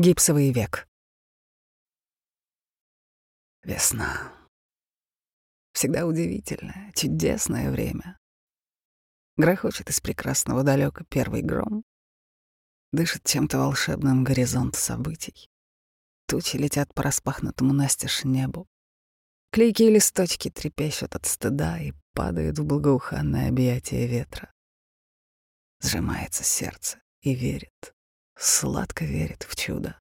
Гипсовый век. Весна. Всегда удивительное, чудесное время. Грохочет из прекрасного далека первый гром. Дышит чем-то волшебным горизонт событий. Тучи летят по распахнутому настежь небу. Клейкие листочки трепещут от стыда и падают в благоуханное объятие ветра. Сжимается сердце и верит, сладко верит в чудо.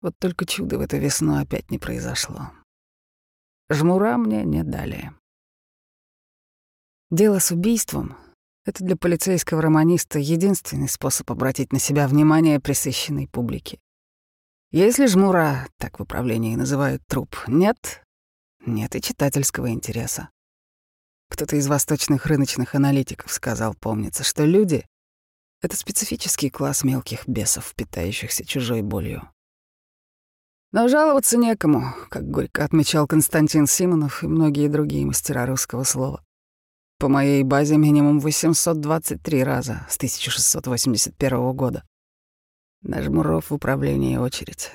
Вот только чудо в эту весну опять не произошло. Жмура мне не дали. Дело с убийством — это для полицейского романиста единственный способ обратить на себя внимание присыщенной публики. Если жмура, так в управлении называют труп, нет, нет и читательского интереса. Кто-то из восточных рыночных аналитиков сказал, помнится, что люди — это специфический класс мелких бесов, питающихся чужой болью. Но жаловаться некому, как горько отмечал Константин Симонов и многие другие мастера русского слова. По моей базе минимум 823 раза с 1681 года. На Жмуров в управлении очередь,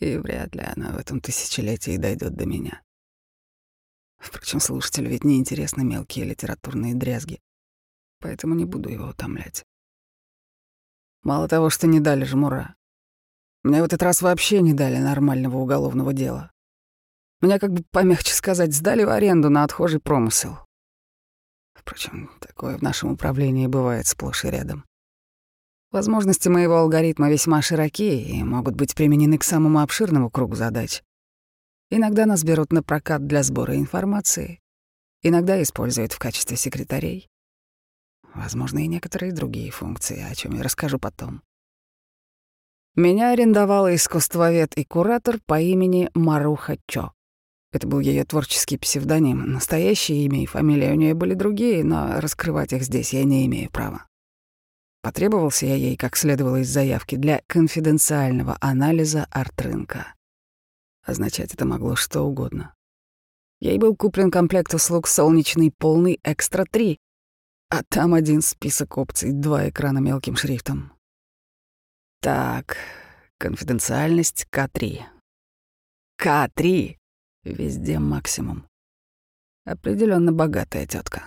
и вряд ли она в этом тысячелетии дойдет до меня. Впрочем, слушателю ведь не интересны мелкие литературные дрязги, поэтому не буду его утомлять. Мало того, что не дали Жмура, мне в этот раз вообще не дали нормального уголовного дела. Меня, как бы помягче сказать, сдали в аренду на отхожий промысел. Впрочем, такое в нашем управлении бывает сплошь и рядом. Возможности моего алгоритма весьма широки и могут быть применены к самому обширному кругу задач. Иногда нас берут на прокат для сбора информации, иногда используют в качестве секретарей. Возможно, и некоторые другие функции, о чем я расскажу потом. Меня арендовала искусствовед и куратор по имени Маруха Чо. Это был ее творческий псевдоним. Настоящее имя и фамилия у нее были другие, но раскрывать их здесь я не имею права. Потребовался я ей, как следовало из заявки, для конфиденциального анализа арт-рынка. Означать это могло что угодно. Ей был куплен комплект услуг «Солнечный полный экстра-3», а там один список опций, два экрана мелким шрифтом. Так, конфиденциальность К3. К3! Везде максимум. Определенно богатая тетка.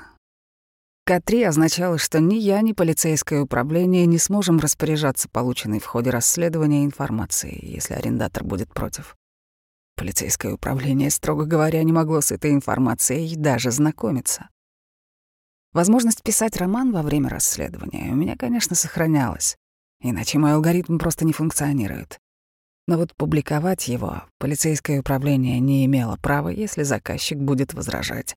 К3 означало, что ни я, ни полицейское управление не сможем распоряжаться полученной в ходе расследования информацией, если арендатор будет против. Полицейское управление, строго говоря, не могло с этой информацией даже знакомиться. Возможность писать роман во время расследования у меня, конечно, сохранялась. Иначе мой алгоритм просто не функционирует. Но вот публиковать его полицейское управление не имело права, если заказчик будет возражать.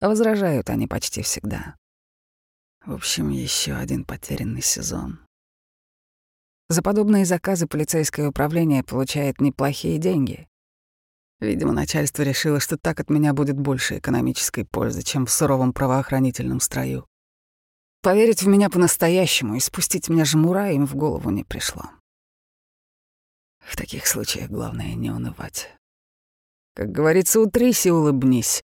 А возражают они почти всегда. В общем, еще один потерянный сезон. За подобные заказы полицейское управление получает неплохие деньги. Видимо, начальство решило, что так от меня будет больше экономической пользы, чем в суровом правоохранительном строю. Поверить в меня по-настоящему и спустить меня жмура им в голову не пришло. В таких случаях главное не унывать. Как говорится, утрись и улыбнись.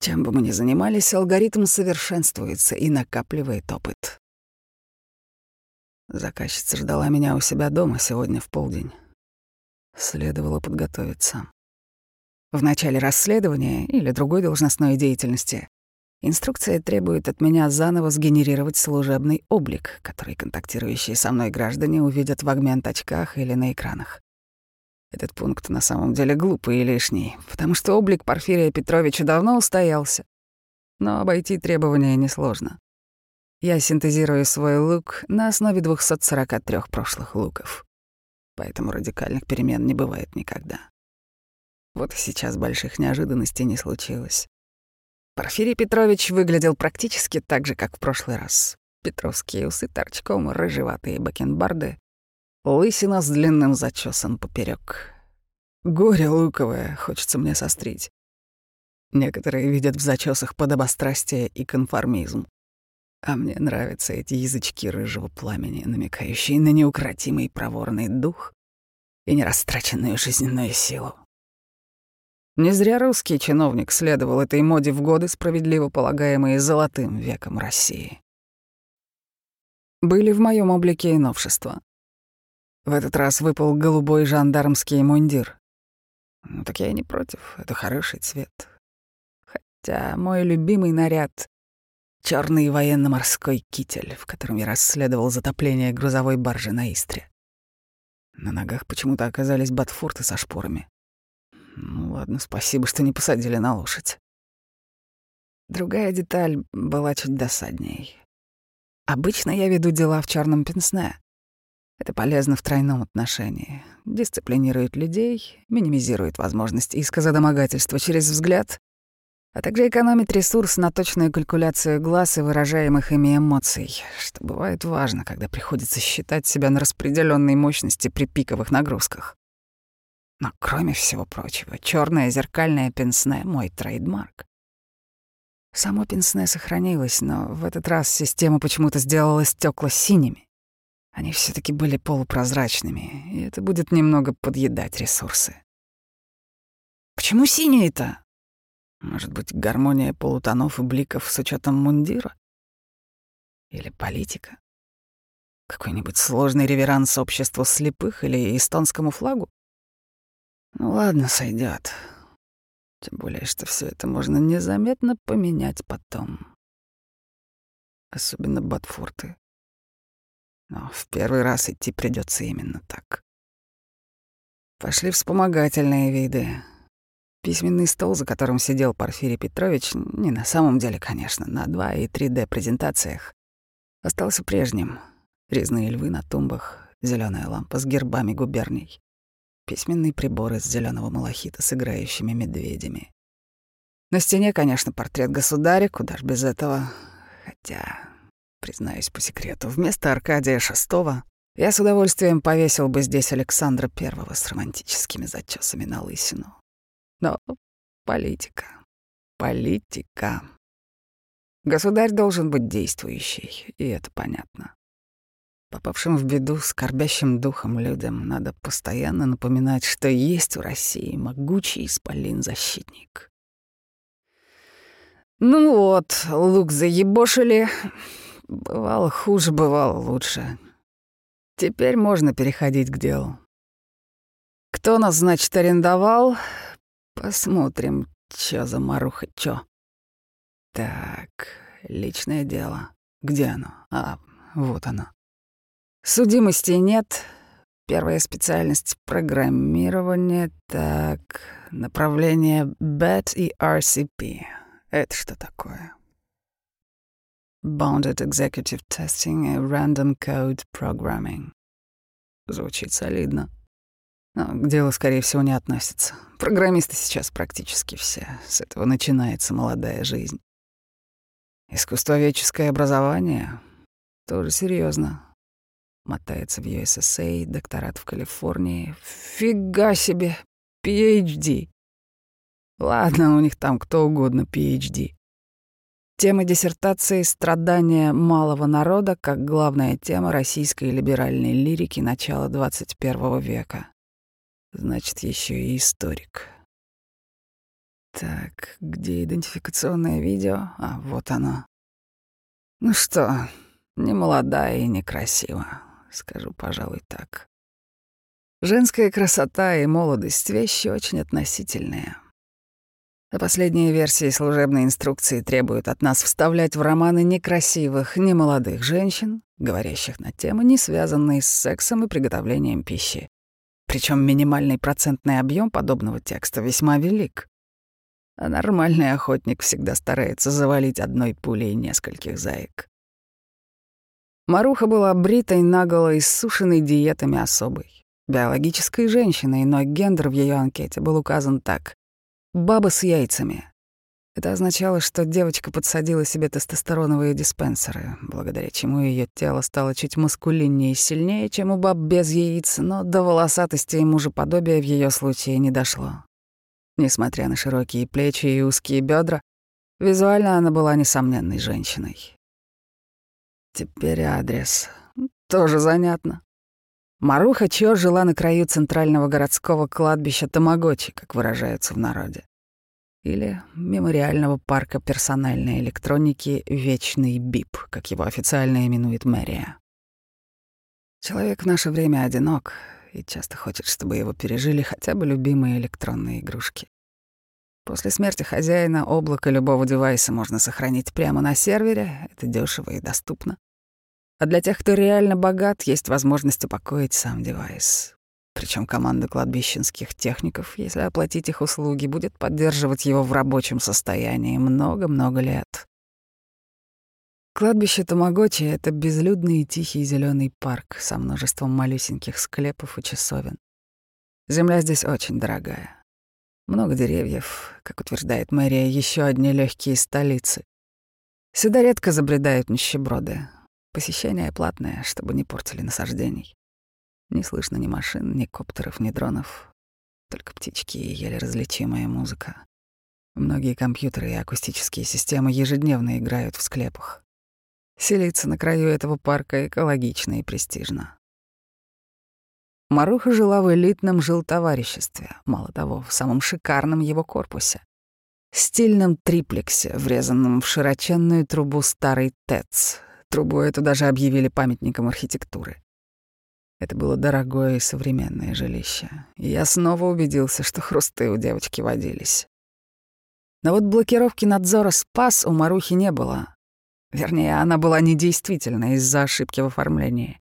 Чем бы мы ни занимались, алгоритм совершенствуется и накапливает опыт. Заказчица ждала меня у себя дома сегодня в полдень. Следовало подготовиться. В начале расследования или другой должностной деятельности Инструкция требует от меня заново сгенерировать служебный облик, который контактирующие со мной граждане увидят в агмент-очках или на экранах. Этот пункт на самом деле глупый и лишний, потому что облик Порфирия Петровича давно устоялся. Но обойти требования несложно. Я синтезирую свой лук на основе 243 прошлых луков. Поэтому радикальных перемен не бывает никогда. Вот и сейчас больших неожиданностей не случилось. Порфирий Петрович выглядел практически так же, как в прошлый раз. Петровские усы торчком, рыжеватые бакенбарды, лысина с длинным зачесом поперек. Горе луковое, хочется мне сострить. Некоторые видят в зачесах подобострастие и конформизм. А мне нравятся эти язычки рыжего пламени, намекающие на неукротимый проворный дух и нерастраченную жизненную силу. Не зря русский чиновник следовал этой моде в годы, справедливо полагаемые золотым веком России. Были в моем облике и новшества. В этот раз выпал голубой жандармский мундир. Ну так я и не против, это хороший цвет. Хотя мой любимый наряд — черный военно-морской китель, в котором я расследовал затопление грузовой баржи на Истре. На ногах почему-то оказались ботфорты со шпорами. Ну ладно, спасибо, что не посадили на лошадь. Другая деталь была чуть досадней. Обычно я веду дела в черном пенсне. Это полезно в тройном отношении. Дисциплинирует людей, минимизирует возможность иска домогательства через взгляд, а также экономит ресурс на точную калькуляцию глаз и выражаемых ими эмоций, что бывает важно, когда приходится считать себя на распределенной мощности при пиковых нагрузках. Но кроме всего прочего, черное зеркальное пенсне — мой трейдмарк. Само пенсне сохранилось, но в этот раз система почему-то сделала стекла синими. Они все таки были полупрозрачными, и это будет немного подъедать ресурсы. Почему синие-то? Может быть, гармония полутонов и бликов с учетом мундира? Или политика? Какой-нибудь сложный реверанс обществу слепых или эстонскому флагу? Ну ладно, сойдет. Тем более, что все это можно незаметно поменять потом. Особенно Батфорты. Но в первый раз идти придется именно так. Пошли вспомогательные виды. Письменный стол, за которым сидел Порфирий Петрович, не на самом деле, конечно, на 2 и 3D презентациях, остался прежним. Резные львы на тумбах, зеленая лампа с гербами губерний письменный прибор из зеленого малахита с играющими медведями. На стене, конечно, портрет государя, куда ж без этого. Хотя, признаюсь по секрету, вместо Аркадия VI я с удовольствием повесил бы здесь Александра I с романтическими зачесами на лысину. Но политика, политика. Государь должен быть действующий, и это понятно. Попавшим в беду, скорбящим духом людям надо постоянно напоминать, что есть в России могучий исполин-защитник. Ну вот, лук заебошили. Бывало хуже, бывало лучше. Теперь можно переходить к делу. Кто нас, значит, арендовал? Посмотрим, чё за маруха, чё. Так, личное дело. Где оно? А, вот оно. Судимости нет. Первая специальность — программирование. Так, направление BET и RCP. Это что такое? Bounded Executive Testing и Random Code Programming. Звучит солидно. Но к делу, скорее всего, не относится. Программисты сейчас практически все. С этого начинается молодая жизнь. Искусствоведческое образование — тоже серьезно мотается в USSA, докторат в Калифорнии. Фига себе, PhD. Ладно, у них там кто угодно PhD. Тема диссертации «Страдания малого народа» как главная тема российской либеральной лирики начала XXI века. Значит, еще и историк. Так, где идентификационное видео? А, вот оно. Ну что, не молодая и некрасивая скажу, пожалуй, так. Женская красота и молодость — вещи очень относительные. А последние версии служебной инструкции требуют от нас вставлять в романы некрасивых, немолодых женщин, говорящих на темы, не связанные с сексом и приготовлением пищи. Причем минимальный процентный объем подобного текста весьма велик. А нормальный охотник всегда старается завалить одной пулей нескольких заек. Маруха была бритой, наголо иссушенной диетами особой. Биологической женщиной, но гендер в ее анкете был указан так. «Баба с яйцами». Это означало, что девочка подсадила себе тестостероновые диспенсеры, благодаря чему ее тело стало чуть маскулиннее и сильнее, чем у баб без яиц, но до волосатости и мужеподобия в ее случае не дошло. Несмотря на широкие плечи и узкие бедра, визуально она была несомненной женщиной. Теперь адрес. Тоже занятно. Маруха Чо жила на краю центрального городского кладбища Тамагочи, как выражаются в народе. Или мемориального парка персональной электроники «Вечный БИП», как его официально именует мэрия. Человек в наше время одинок и часто хочет, чтобы его пережили хотя бы любимые электронные игрушки. После смерти хозяина облако любого девайса можно сохранить прямо на сервере, это дешево и доступно. А для тех, кто реально богат, есть возможность упокоить сам девайс. Причем команда кладбищенских техников, если оплатить их услуги, будет поддерживать его в рабочем состоянии много-много лет. Кладбище Тамагочи — это безлюдный и тихий зеленый парк со множеством малюсеньких склепов и часовен. Земля здесь очень дорогая. Много деревьев, как утверждает мэрия, еще одни легкие столицы. Сюда редко забредают нищеброды. Посещение платное, чтобы не портили насаждений. Не слышно ни машин, ни коптеров, ни дронов. Только птички и еле различимая музыка. Многие компьютеры и акустические системы ежедневно играют в склепах. Селиться на краю этого парка экологично и престижно. Маруха жила в элитном жилтовариществе, мало того, в самом шикарном его корпусе. Стильном триплексе, врезанном в широченную трубу старый ТЭЦ. Трубу эту даже объявили памятником архитектуры. Это было дорогое и современное жилище, и я снова убедился, что хрусты у девочки водились. Но вот блокировки надзора «Спас» у Марухи не было, Вернее, она была недействительна из-за ошибки в оформлении.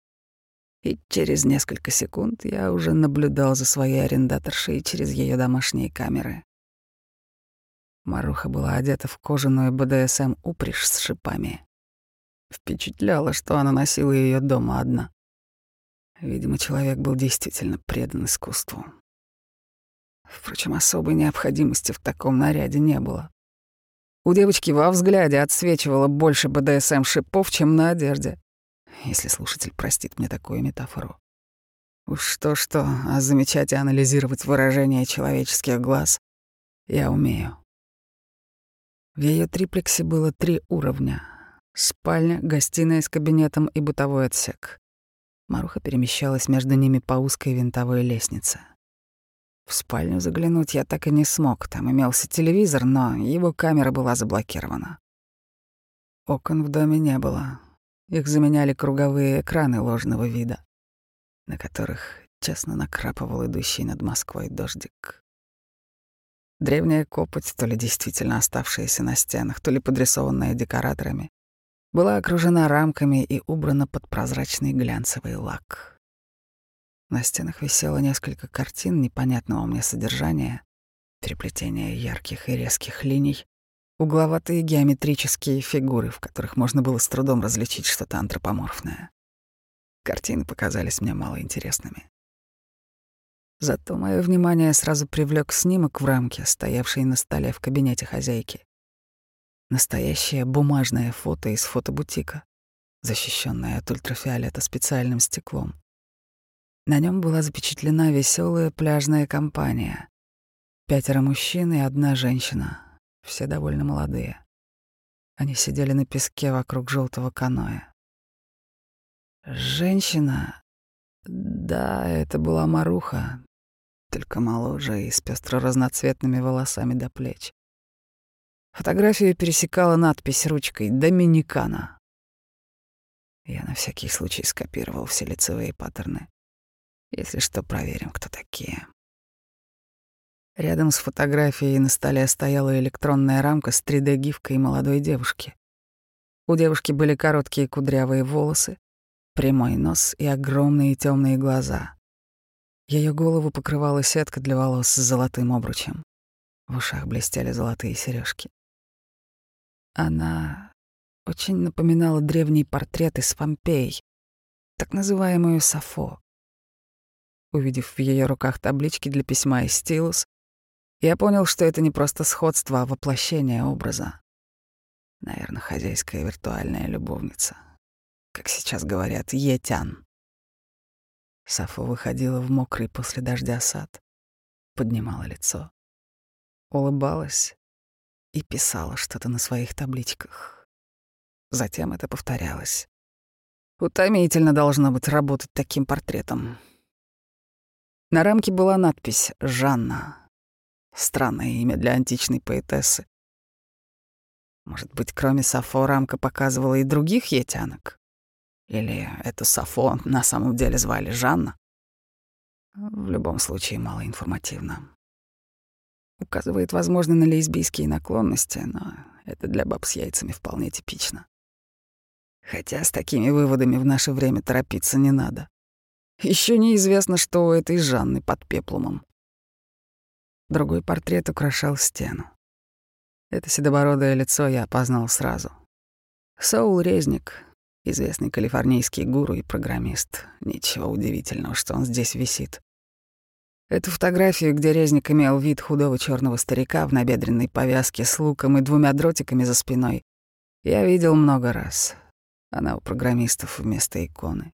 И через несколько секунд я уже наблюдал за своей арендаторшей через ее домашние камеры. Маруха была одета в кожаную БДСМ упряжь с шипами. Впечатляло, что она носила ее дома одна. Видимо, человек был действительно предан искусству. Впрочем, особой необходимости в таком наряде не было. У девочки во взгляде отсвечивало больше БДСМ шипов, чем на одежде. Если слушатель простит мне такую метафору. Уж что-что, а замечать и анализировать выражение человеческих глаз я умею. В ее триплексе было три уровня. Спальня, гостиная с кабинетом и бытовой отсек. Маруха перемещалась между ними по узкой винтовой лестнице. В спальню заглянуть я так и не смог. Там имелся телевизор, но его камера была заблокирована. Окон в доме не было. Их заменяли круговые экраны ложного вида, на которых честно накрапывал идущий над Москвой дождик. Древняя копоть, то ли действительно оставшаяся на стенах, то ли подрисованная декораторами, была окружена рамками и убрана под прозрачный глянцевый лак. На стенах висело несколько картин непонятного мне содержания, переплетение ярких и резких линий, угловатые геометрические фигуры, в которых можно было с трудом различить что-то антропоморфное. Картины показались мне малоинтересными. Зато мое внимание сразу привлек снимок в рамке, стоявший на столе в кабинете хозяйки. Настоящее бумажное фото из фотобутика, защищенное от ультрафиолета специальным стеклом. На нем была запечатлена веселая пляжная компания. Пятеро мужчин и одна женщина, все довольно молодые. Они сидели на песке вокруг желтого каноэ. Женщина... Да, это была Маруха, только моложе и с пестро-разноцветными волосами до плеч. Фотографию пересекала надпись ручкой «Доминикана». Я на всякий случай скопировал все лицевые паттерны. Если что, проверим, кто такие. Рядом с фотографией на столе стояла электронная рамка с 3D-гифкой молодой девушки. У девушки были короткие кудрявые волосы, прямой нос и огромные темные глаза. Ее голову покрывала сетка для волос с золотым обручем. В ушах блестели золотые сережки. Она очень напоминала древний портрет из Помпей, так называемую Сафо. Увидев в ее руках таблички для письма и стилус, я понял, что это не просто сходство, а воплощение образа. Наверное, хозяйская виртуальная любовница. Как сейчас говорят, етян. Сафо выходила в мокрый после дождя сад, поднимала лицо, улыбалась и писала что-то на своих табличках. Затем это повторялось. Утомительно должно быть работать таким портретом. На рамке была надпись «Жанна». Странное имя для античной поэтессы. Может быть, кроме Сафо, рамка показывала и других етянок? Или это Сафо на самом деле звали Жанна? В любом случае малоинформативно. Указывает, возможно, на лесбийские наклонности, но это для баб с яйцами вполне типично. Хотя с такими выводами в наше время торопиться не надо. Еще неизвестно, что у этой Жанны под пеплумом. Другой портрет украшал стену. Это седобородое лицо я опознал сразу. Соул Резник, известный калифорнийский гуру и программист. Ничего удивительного, что он здесь висит. Эту фотографию, где Резник имел вид худого черного старика в набедренной повязке с луком и двумя дротиками за спиной, я видел много раз. Она у программистов вместо иконы.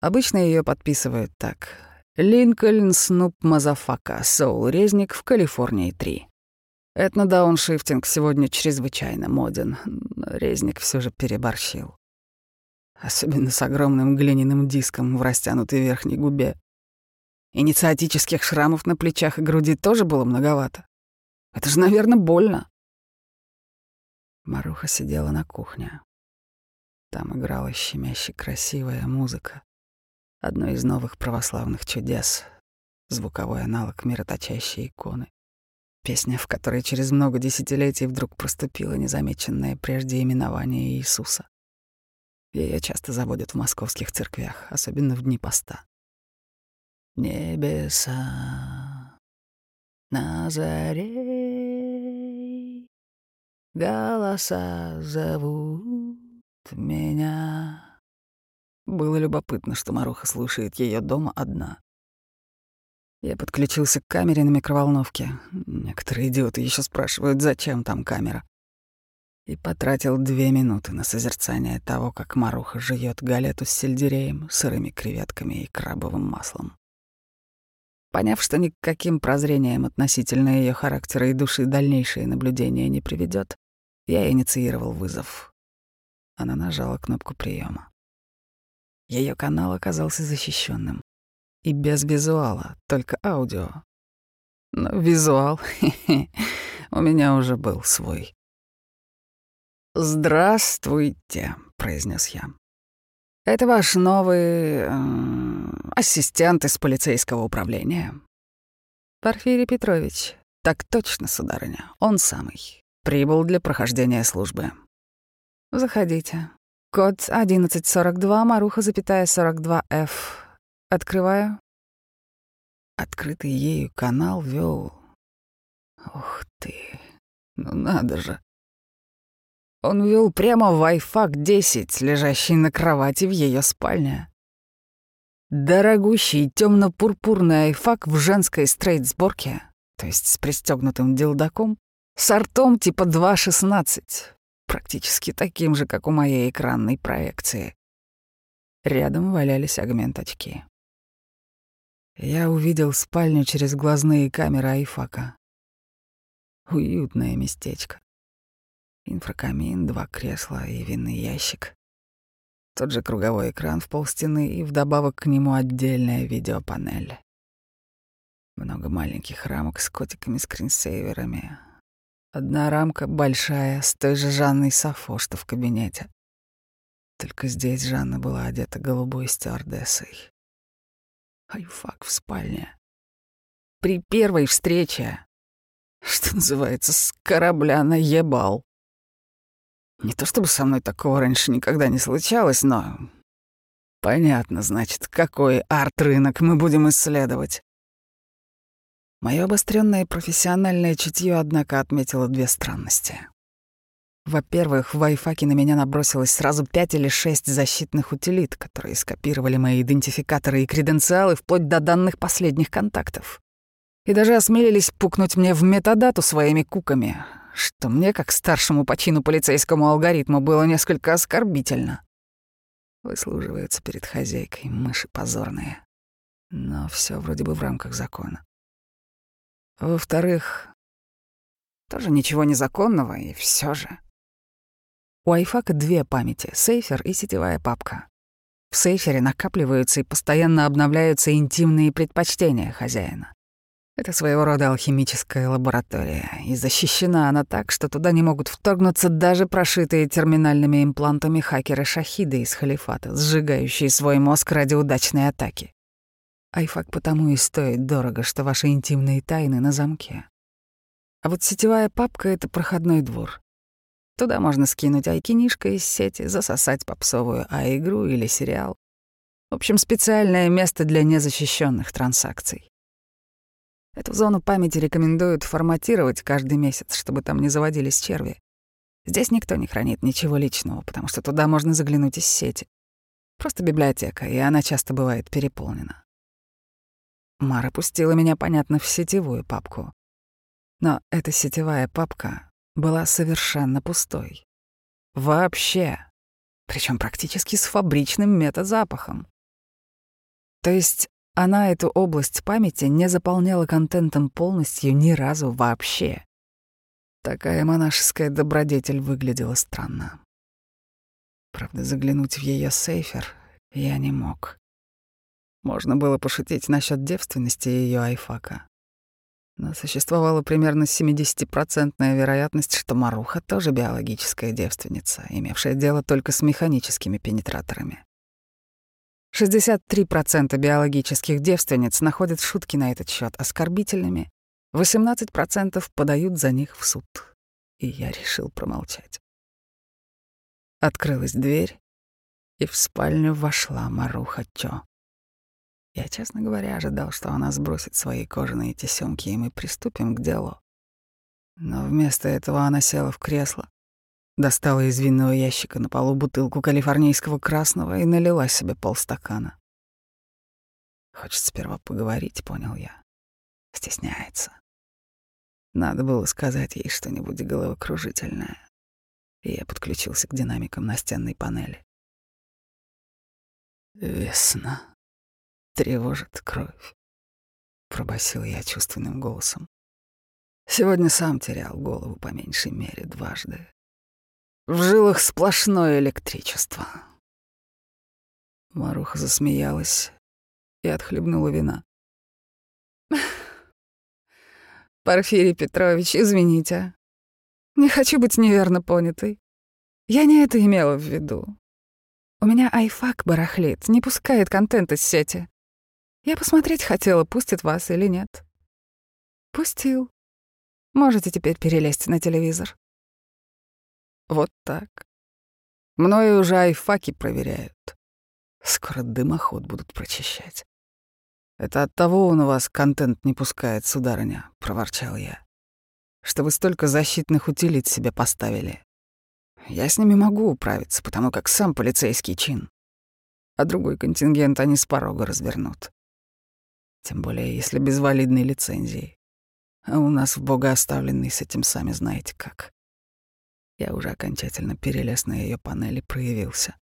Обычно ее подписывают так. Линкольн Снуп Мазафака, Соул Резник в Калифорнии 3. Этно-дауншифтинг сегодня чрезвычайно моден, но Резник все же переборщил. Особенно с огромным глиняным диском в растянутой верхней губе. Инициатических шрамов на плечах и груди тоже было многовато. Это же, наверное, больно. Маруха сидела на кухне. Там играла щемяще красивая музыка. Одно из новых православных чудес. Звуковой аналог мироточащей иконы. Песня, в которой через много десятилетий вдруг проступило незамеченное прежде именование Иисуса. Ее часто заводят в московских церквях, особенно в дни поста. Небеса на заре Голоса зовут меня. Было любопытно, что Маруха слушает ее дома одна. Я подключился к камере на микроволновке. Некоторые идиоты еще спрашивают, зачем там камера. И потратил две минуты на созерцание того, как Маруха жует галету с сельдереем, сырыми креветками и крабовым маслом. Поняв, что ни к прозрениям относительно ее характера и души дальнейшее наблюдение не приведет, я инициировал вызов. Она нажала кнопку приема. Ее канал оказался защищенным. И без визуала, только аудио. Но визуал у меня уже был свой. «Здравствуйте», — произнес я. Это ваш новый э, ассистент из полицейского управления. Порфирий Петрович. Так точно, сударыня. Он самый. Прибыл для прохождения службы. Заходите. Код 1142, Маруха, запятая 42F. Открываю. Открытый ею канал вел. Ух ты, ну надо же. Он вел прямо в iFAC-10, лежащий на кровати в ее спальне. Дорогущий темно-пурпурный айфак в женской стрейт-сборке, то есть с пристегнутым дилдаком, с артом типа 2.16, практически таким же, как у моей экранной проекции. Рядом валялись агмент-очки. Я увидел спальню через глазные камеры айфака. Уютное местечко. Инфракамин, два кресла и винный ящик. Тот же круговой экран в полстены и вдобавок к нему отдельная видеопанель. Много маленьких рамок с котиками-скринсейверами. Одна рамка большая, с той же Жанной Сафо, что в кабинете. Только здесь Жанна была одета голубой стюардессой. Айфак в спальне. При первой встрече, что называется, с корабля наебал. Не то чтобы со мной такого раньше никогда не случалось, но... Понятно, значит, какой арт-рынок мы будем исследовать. Мое обостренное профессиональное чутье, однако, отметило две странности. Во-первых, в вайфаке на меня набросилось сразу пять или шесть защитных утилит, которые скопировали мои идентификаторы и креденциалы вплоть до данных последних контактов. И даже осмелились пукнуть мне в метадату своими куками, что мне, как старшему по чину полицейскому алгоритму, было несколько оскорбительно. Выслуживаются перед хозяйкой мыши позорные. Но все вроде бы в рамках закона. Во-вторых, тоже ничего незаконного, и все же. У айфака две памяти — сейфер и сетевая папка. В сейфере накапливаются и постоянно обновляются интимные предпочтения хозяина. Это своего рода алхимическая лаборатория, и защищена она так, что туда не могут вторгнуться даже прошитые терминальными имплантами хакеры-шахиды из халифата, сжигающие свой мозг ради удачной атаки. Айфак потому и стоит дорого, что ваши интимные тайны на замке. А вот сетевая папка — это проходной двор. Туда можно скинуть айкинишко из сети, засосать попсовую а-игру или сериал. В общем, специальное место для незащищенных транзакций. Эту зону памяти рекомендуют форматировать каждый месяц, чтобы там не заводились черви. Здесь никто не хранит ничего личного, потому что туда можно заглянуть из сети. Просто библиотека, и она часто бывает переполнена. Мара пустила меня, понятно, в сетевую папку. Но эта сетевая папка была совершенно пустой. Вообще. Причем практически с фабричным метазапахом. То есть она эту область памяти не заполняла контентом полностью ни разу вообще. Такая монашеская добродетель выглядела странно. Правда, заглянуть в ее сейфер я не мог. Можно было пошутить насчет девственности ее айфака. Но существовала примерно 70% вероятность, что Маруха тоже биологическая девственница, имевшая дело только с механическими пенетраторами. 63% биологических девственниц находят шутки на этот счет оскорбительными, 18% подают за них в суд. И я решил промолчать. Открылась дверь, и в спальню вошла Маруха Чо. Я, честно говоря, ожидал, что она сбросит свои кожаные тесёмки, и мы приступим к делу. Но вместо этого она села в кресло, Достала из винного ящика на полу бутылку калифорнийского красного и налила себе полстакана. Хочет сперва поговорить, понял я. Стесняется. Надо было сказать ей что-нибудь головокружительное. И я подключился к динамикам настенной панели. Весна. Тревожит кровь. Пробасил я чувственным голосом. Сегодня сам терял голову по меньшей мере дважды. В жилах сплошное электричество. Маруха засмеялась и отхлебнула вина. «Порфирий Петрович, извините. Не хочу быть неверно понятой. Я не это имела в виду. У меня айфак барахлит, не пускает контент из сети. Я посмотреть хотела, пустит вас или нет. Пустил. Можете теперь перелезть на телевизор. Вот так. Мною уже айфаки проверяют. Скоро дымоход будут прочищать. Это от того он у вас контент не пускает, сударыня, — проворчал я. Что вы столько защитных утилит себе поставили. Я с ними могу управиться, потому как сам полицейский чин. А другой контингент они с порога развернут. Тем более, если без валидной лицензии. А у нас в богооставленный с этим сами знаете как. Я уже окончательно перелез на ее панель и проявился.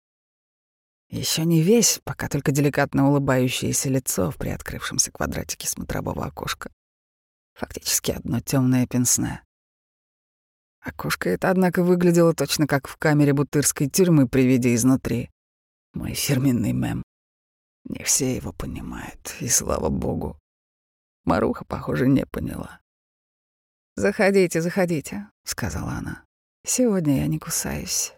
Еще не весь, пока только деликатно улыбающееся лицо в приоткрывшемся квадратике смотрового окошка. Фактически одно темное пенсне. Окошко это, однако, выглядело точно как в камере бутырской тюрьмы при виде изнутри. Мой фирменный мем. Не все его понимают, и слава богу. Маруха, похоже, не поняла. «Заходите, заходите», — сказала она. Сегодня я не кусаюсь.